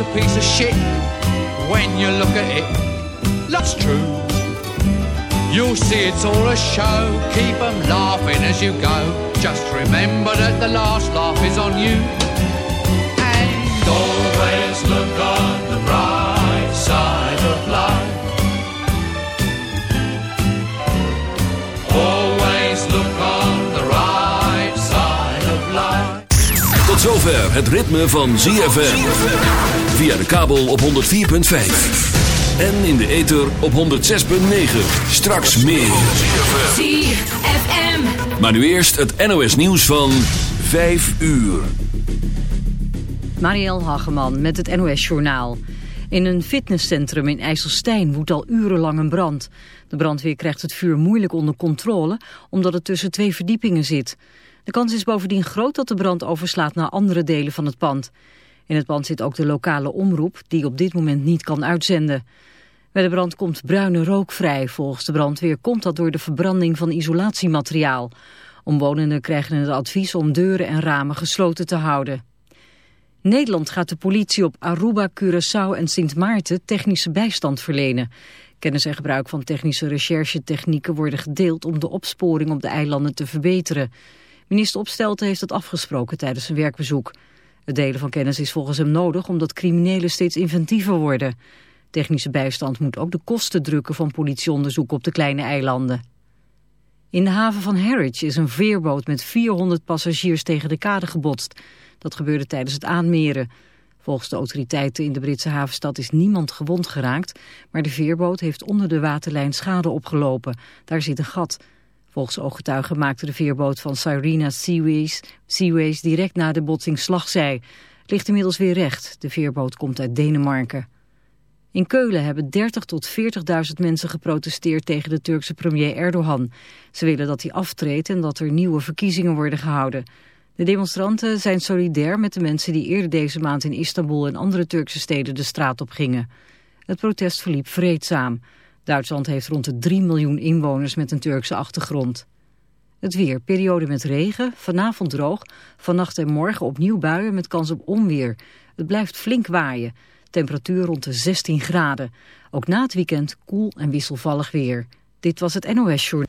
a piece of shit when you look at it. That's true. You'll see it's all a show. Keep them laughing as you go. Just remember that the last laugh is on you. Tot zover het ritme van ZFM. Via de kabel op 104.5. En in de ether op 106.9. Straks meer. ZFM. Maar nu eerst het NOS nieuws van 5 uur. Marielle Hageman met het NOS Journaal. In een fitnesscentrum in IJsselstein woedt al urenlang een brand. De brandweer krijgt het vuur moeilijk onder controle omdat het tussen twee verdiepingen zit. De kans is bovendien groot dat de brand overslaat naar andere delen van het pand. In het pand zit ook de lokale omroep die op dit moment niet kan uitzenden. Bij de brand komt bruine rook vrij. Volgens de brandweer komt dat door de verbranding van isolatiemateriaal. Omwonenden krijgen het advies om deuren en ramen gesloten te houden. Nederland gaat de politie op Aruba, Curaçao en Sint Maarten technische bijstand verlenen. Kennis en gebruik van technische recherchetechnieken worden gedeeld om de opsporing op de eilanden te verbeteren. Minister Opstelten heeft het afgesproken tijdens een werkbezoek. Het delen van kennis is volgens hem nodig omdat criminelen steeds inventiever worden. Technische bijstand moet ook de kosten drukken van politieonderzoek op de kleine eilanden. In de haven van Harwich is een veerboot met 400 passagiers tegen de kade gebotst. Dat gebeurde tijdens het aanmeren. Volgens de autoriteiten in de Britse havenstad is niemand gewond geraakt, maar de veerboot heeft onder de waterlijn schade opgelopen. Daar zit een gat. Volgens ooggetuigen maakte de veerboot van Sirena Seaways, Seaways direct na de botsing slagzij. Het ligt inmiddels weer recht. De veerboot komt uit Denemarken. In Keulen hebben 30 tot 40.000 mensen geprotesteerd tegen de Turkse premier Erdogan. Ze willen dat hij aftreedt en dat er nieuwe verkiezingen worden gehouden. De demonstranten zijn solidair met de mensen die eerder deze maand in Istanbul en andere Turkse steden de straat op gingen. Het protest verliep vreedzaam. Duitsland heeft rond de 3 miljoen inwoners met een Turkse achtergrond. Het weer, periode met regen, vanavond droog, vannacht en morgen opnieuw buien met kans op onweer. Het blijft flink waaien, temperatuur rond de 16 graden. Ook na het weekend koel en wisselvallig weer. Dit was het NOS Journal.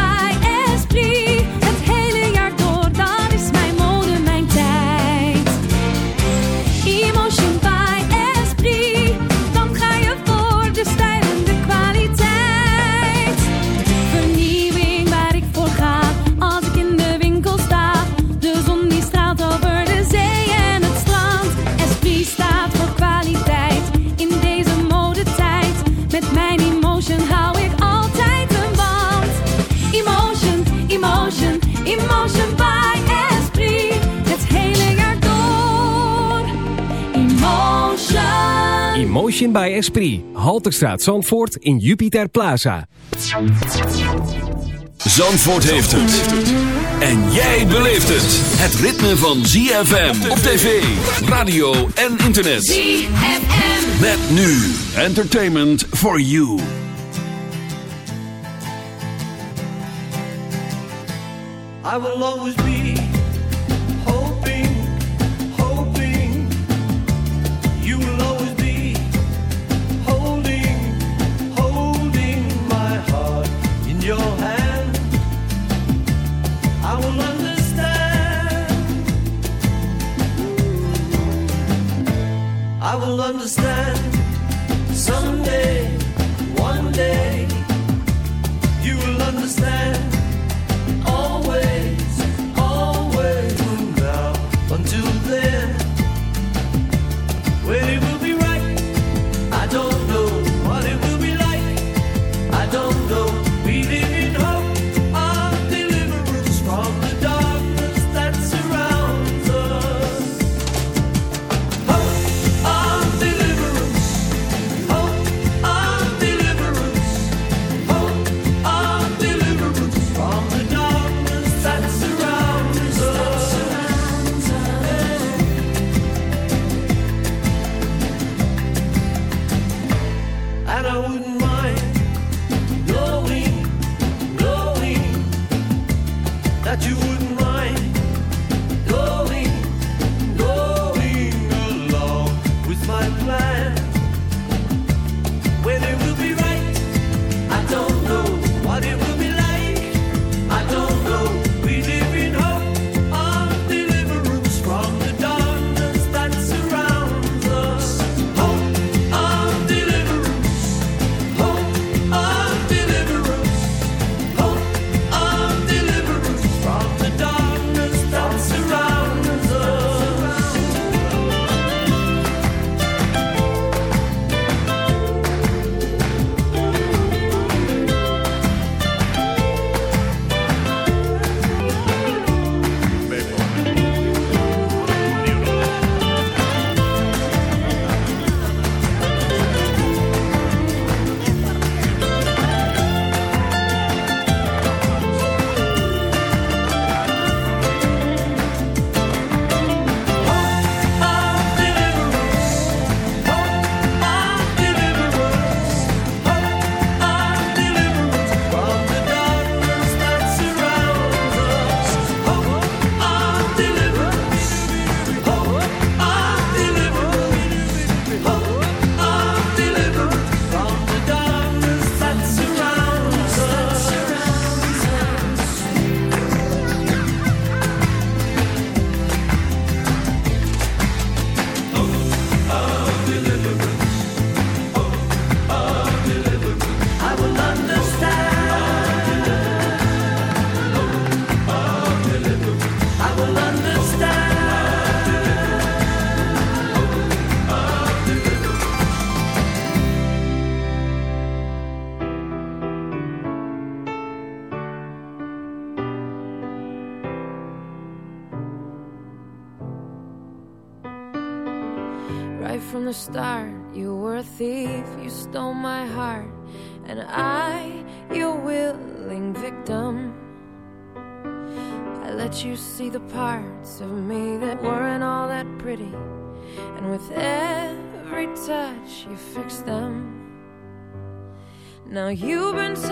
Motion bij Esprit. Halterstraat Zandvoort in Jupiter Plaza. Zandvoort heeft het. En jij beleeft het. Het ritme van ZFM op tv, radio en internet. ZFM. Met nu. Entertainment for you. I will always be Now you've been.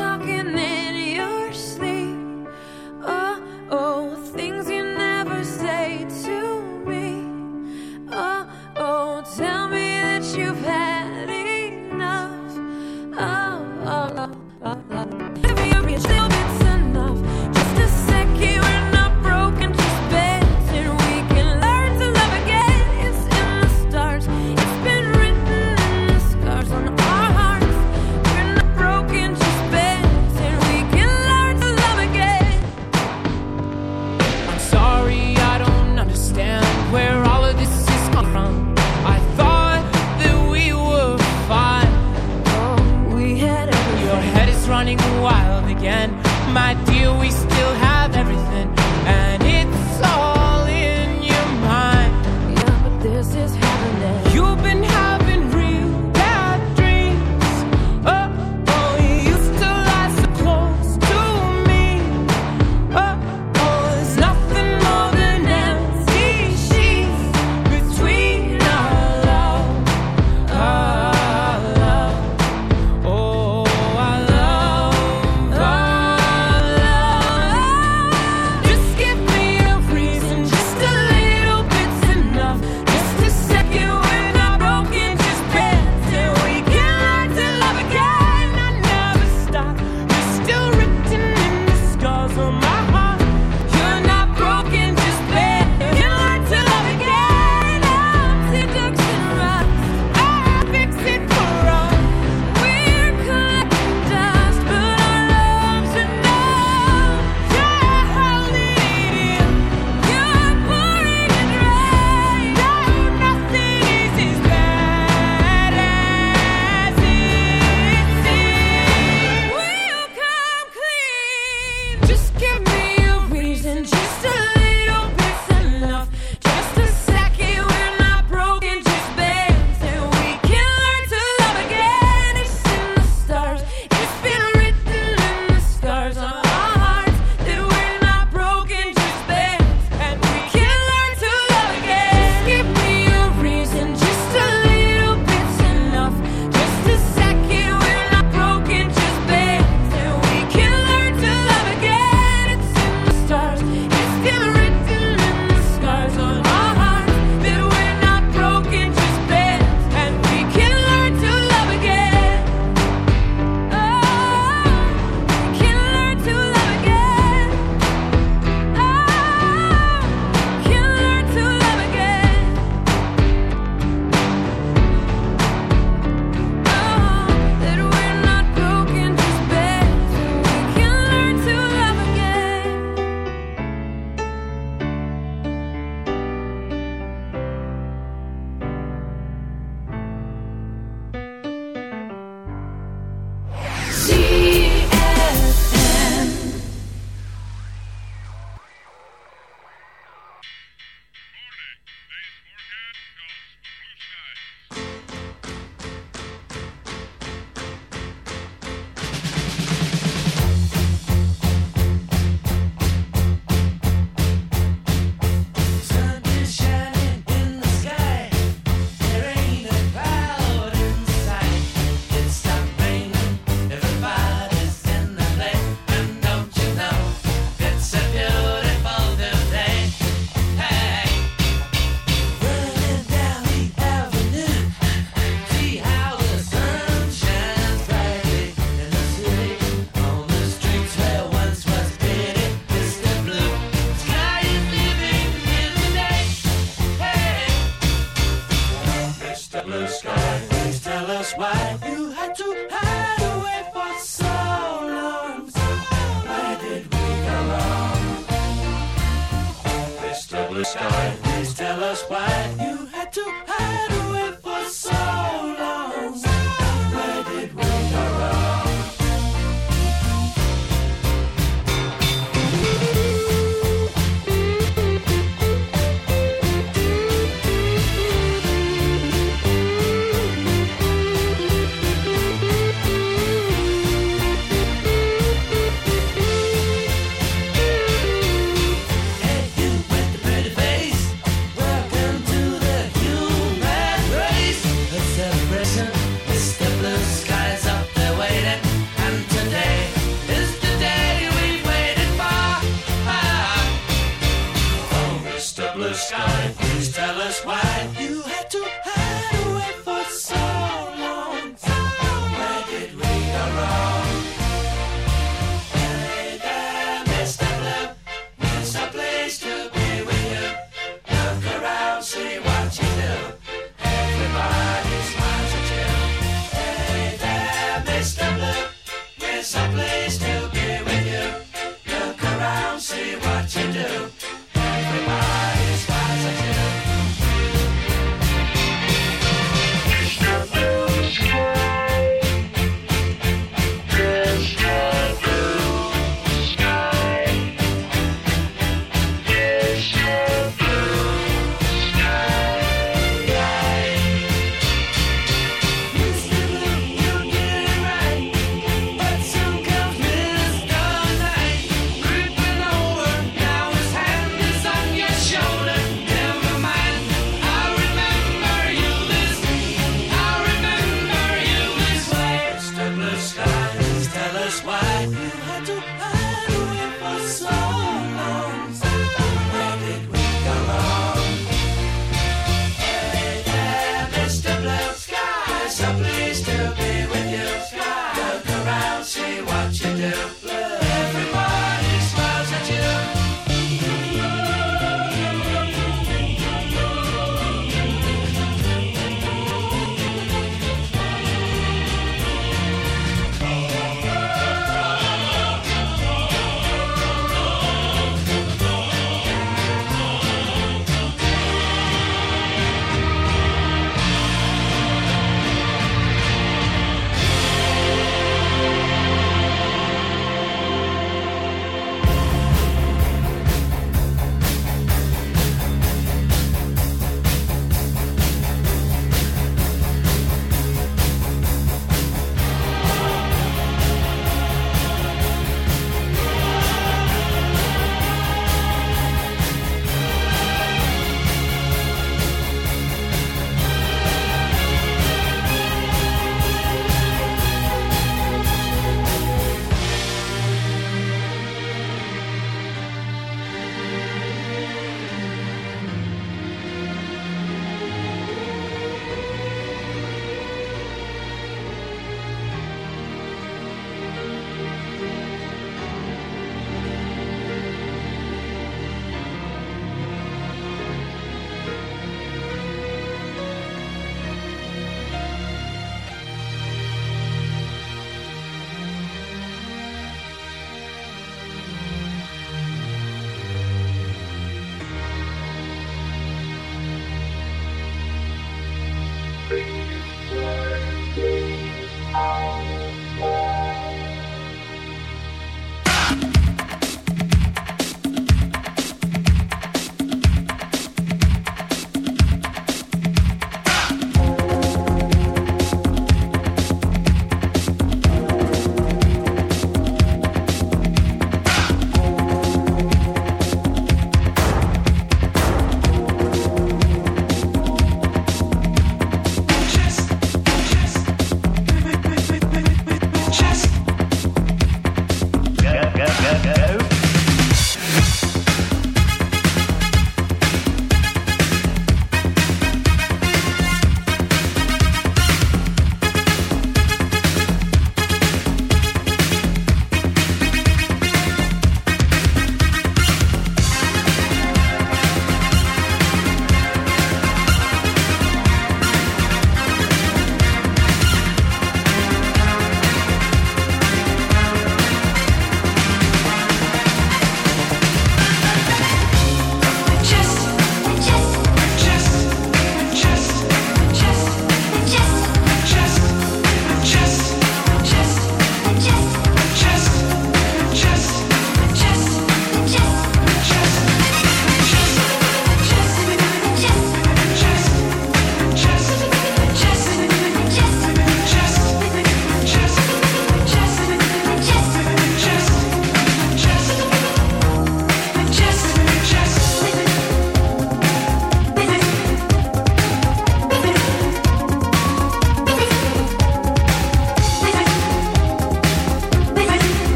Blue Sky, please tell us why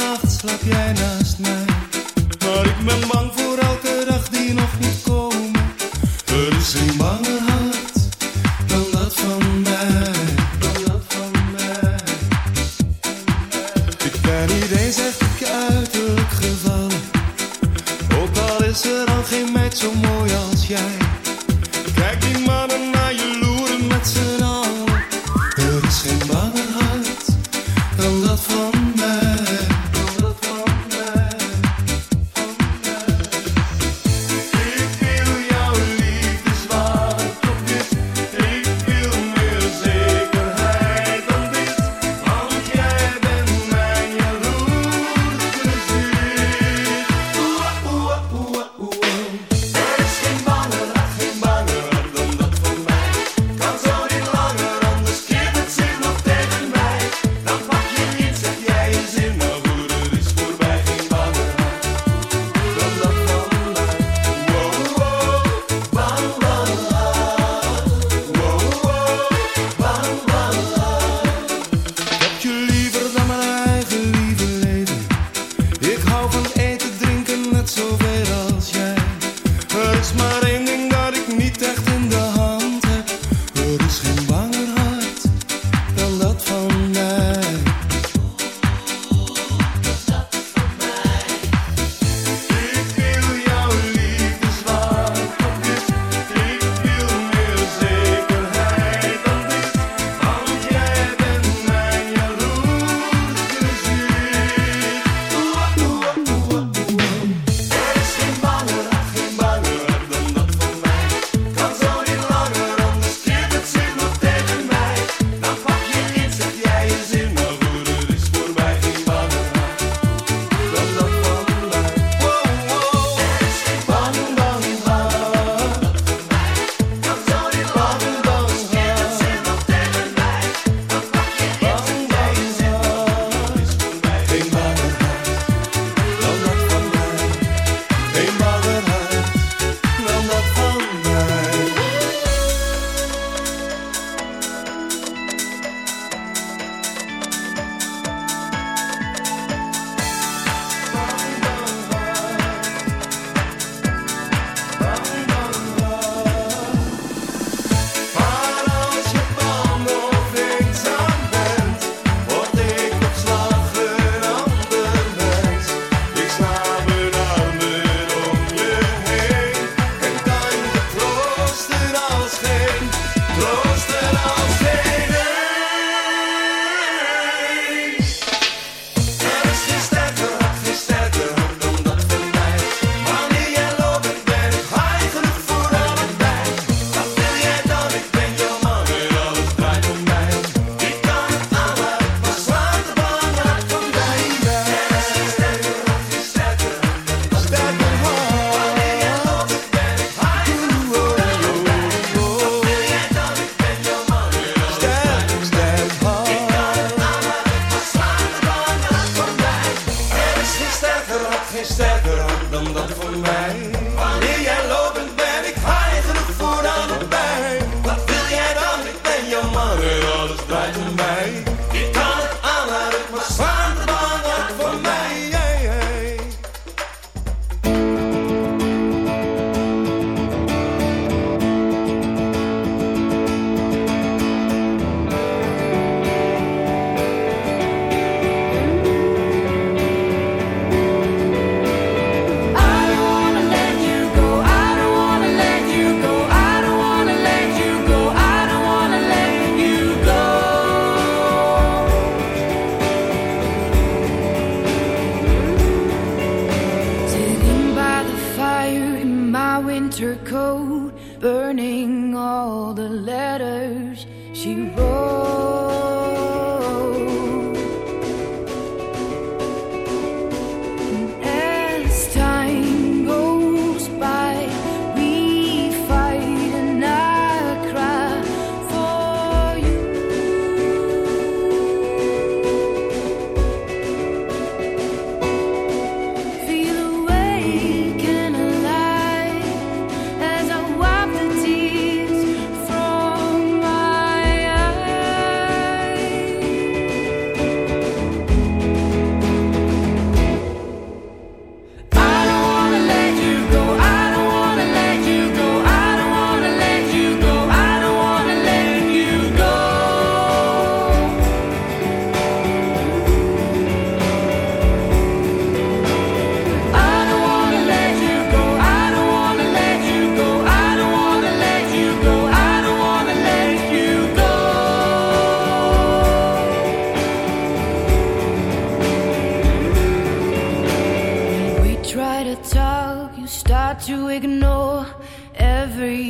nacht slaap jij naast mij.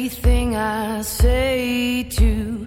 everything I say to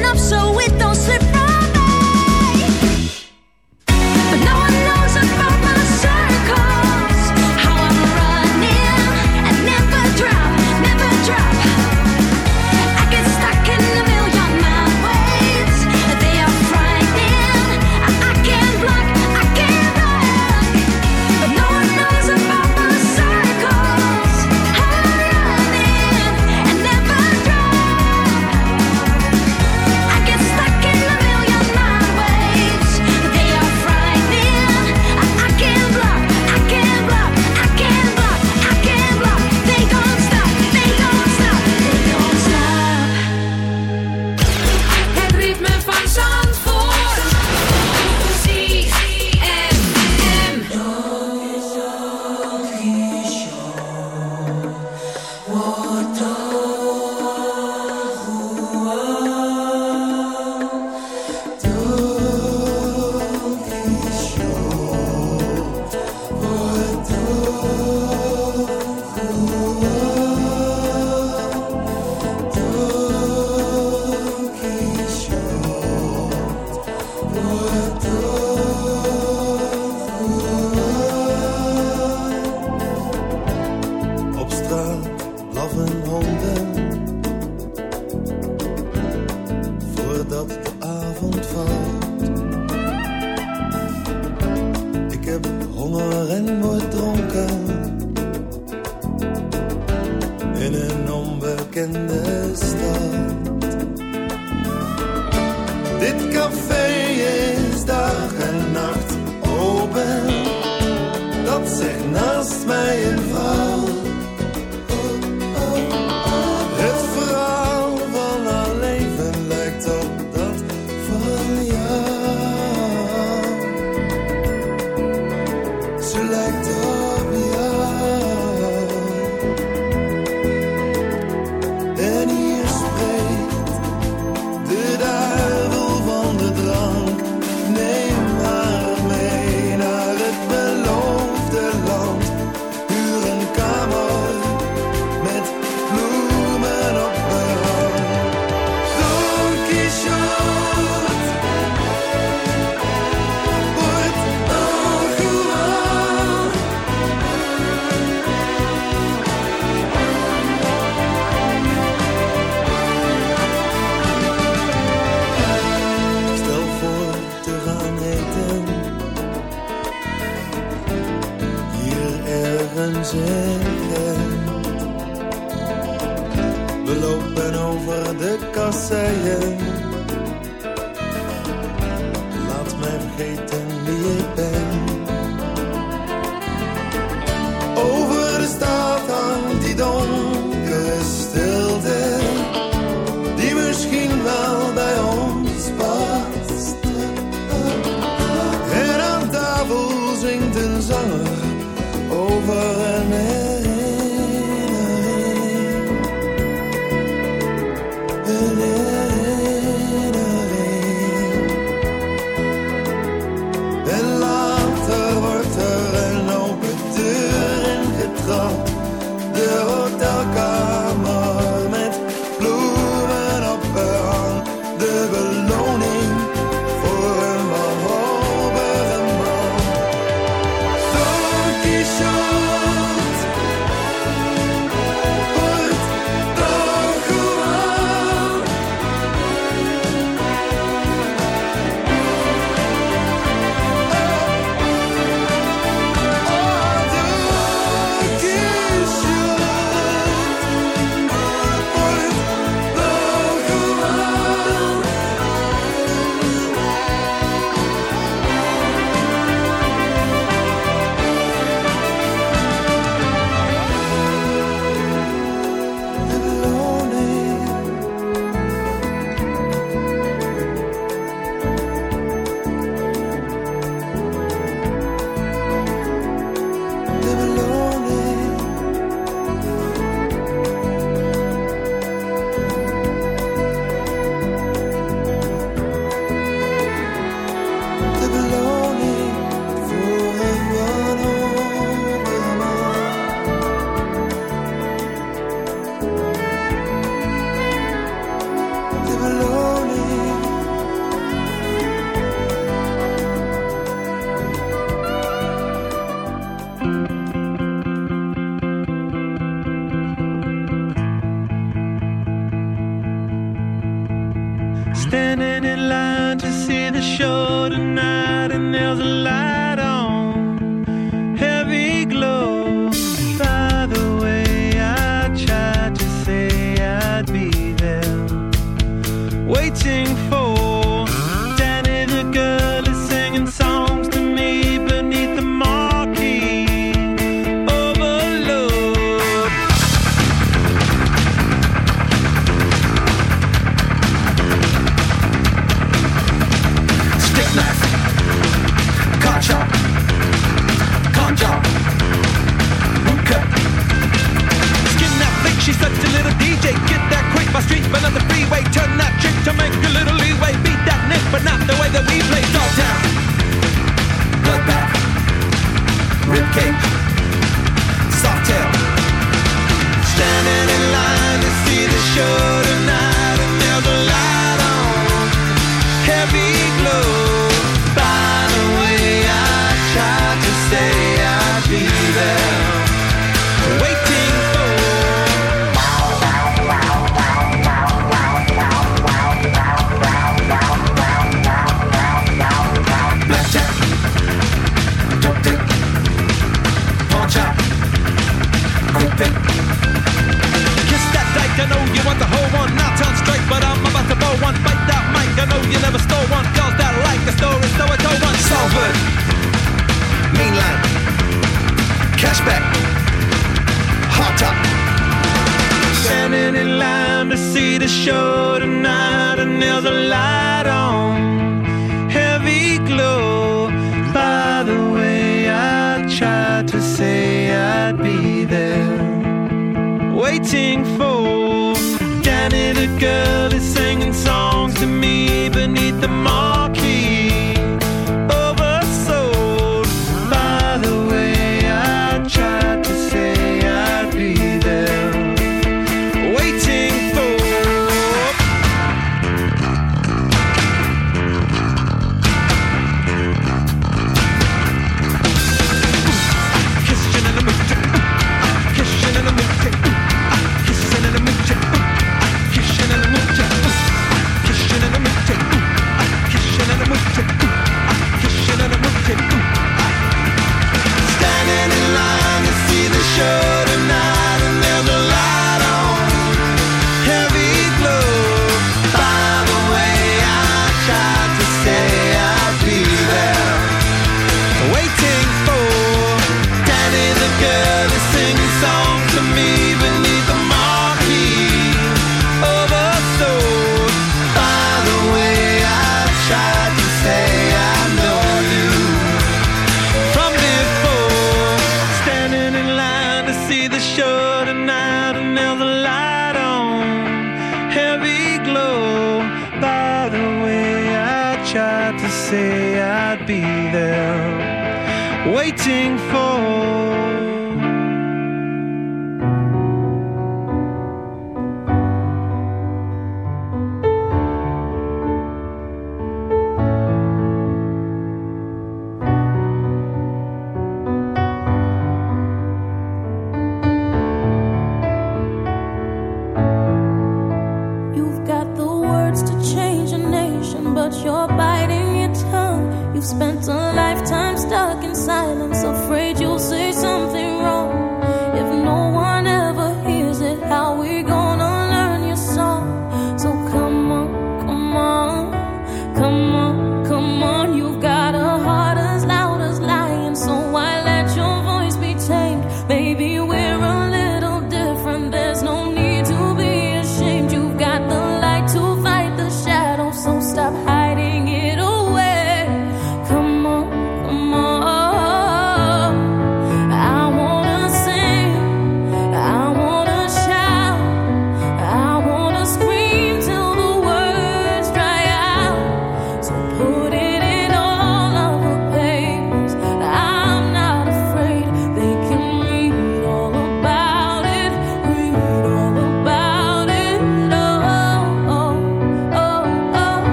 enough so it Dat zegt ribcage, soft tail. Standing in line to see the show. You never stole one Girls that like the story So I told one Salford Mean Cashback Hot top. Standing in line to see the show tonight And there's a light on. Heavy glow. By the way I tried to say I'd be there. Waiting for Danny the girl me beneath